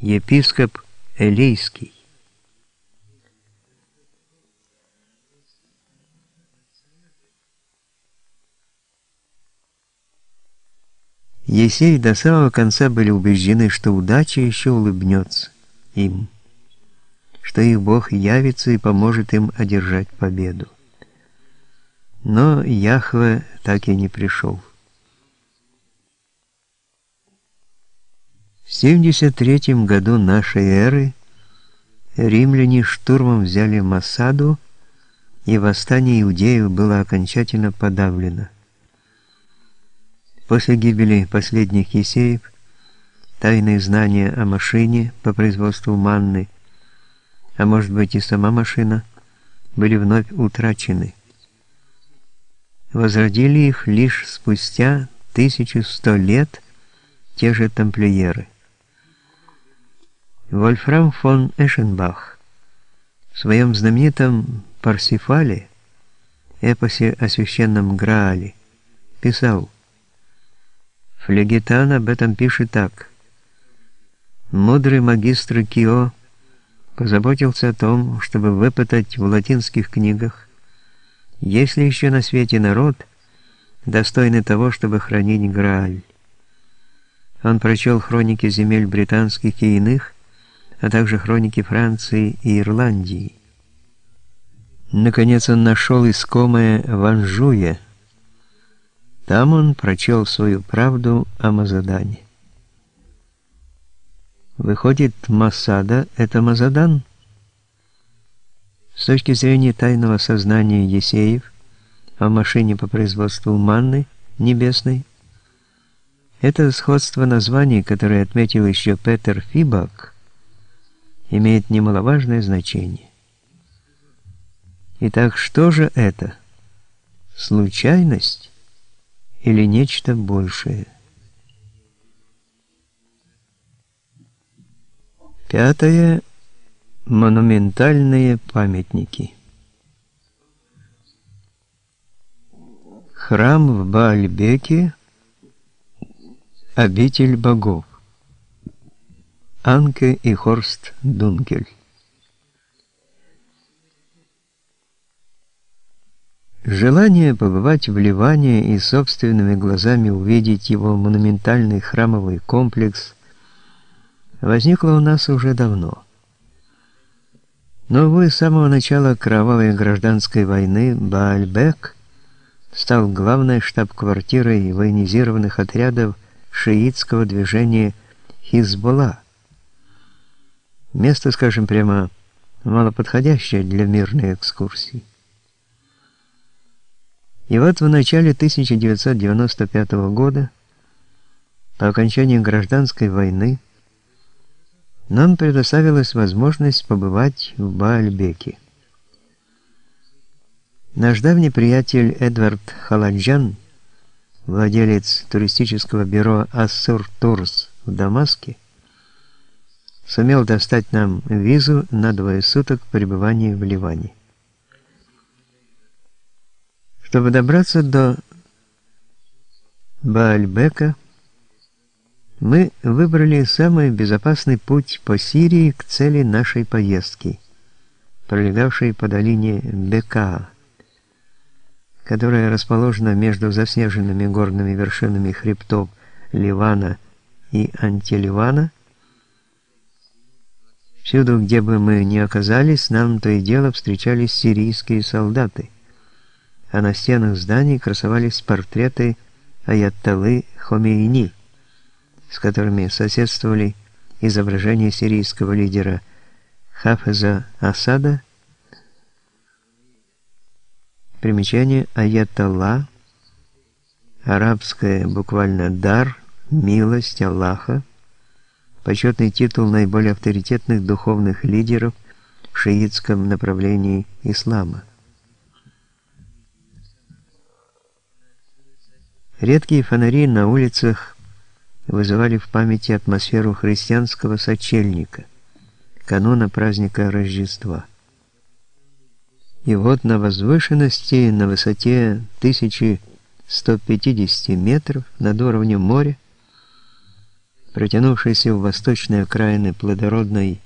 епископ Элейский. Есей до самого конца были убеждены, что удача еще улыбнется им, что их Бог явится и поможет им одержать победу. Но Яхве так и не пришел. В 73 году нашей эры римляне штурмом взяли Масаду, и восстание иудеев было окончательно подавлено. После гибели последних Есеев тайные знания о машине по производству манны, а может быть и сама машина, были вновь утрачены. Возродили их лишь спустя 1100 лет те же тамплиеры. Вольфрам фон Эшенбах в своем знаменитом «Парсифале» эпосе о священном Граале писал Флегетан об этом пишет так. Мудрый магистр Кио позаботился о том, чтобы выпытать в латинских книгах, есть ли еще на свете народ, достойный того, чтобы хранить Грааль. Он прочел хроники земель британских и иных, а также хроники Франции и Ирландии. Наконец он нашел искомое в Анжуе, там он прочел свою правду о Мазадане. Выходит, Масада — это Мазадан? С точки зрения тайного сознания Есеев о машине по производству манны небесной, это сходство названий, которое отметил еще Петер Фибак, имеет немаловажное значение. Итак, что же это? Случайность? или нечто большее. Пятое. Монументальные памятники. Храм в Баальбеке, обитель богов. Анке и Хорст Дункель. Желание побывать в Ливане и собственными глазами увидеть его монументальный храмовый комплекс возникло у нас уже давно. Но, увы, с самого начала кровавой гражданской войны Баальбек стал главной штаб-квартирой военизированных отрядов шиитского движения Хизболла. Место, скажем прямо, малоподходящее для мирной экскурсии. И вот в начале 1995 года, по окончании гражданской войны, нам предоставилась возможность побывать в Баальбеке. Наш давний приятель Эдвард Халаджан, владелец туристического бюро «Ассур Турс» в Дамаске, сумел достать нам визу на двое суток пребывания в Ливане. Чтобы добраться до Баальбека, мы выбрали самый безопасный путь по Сирии к цели нашей поездки, пролегавшей по долине Бека, которая расположена между заснеженными горными вершинами хребтов Ливана и Антиливана. Всюду, где бы мы ни оказались, нам то и дело встречались сирийские солдаты – а на стенах зданий красовались портреты Аятоллы Хомейни, с которыми соседствовали изображения сирийского лидера Хафеза Асада. Примечание Аятолла, арабское буквально «дар», «милость Аллаха», почетный титул наиболее авторитетных духовных лидеров в шиитском направлении ислама. Редкие фонари на улицах вызывали в памяти атмосферу христианского сочельника, кануна праздника Рождества. И вот на возвышенности, на высоте 1150 метров над уровнем моря, протянувшейся в восточные окраины плодородной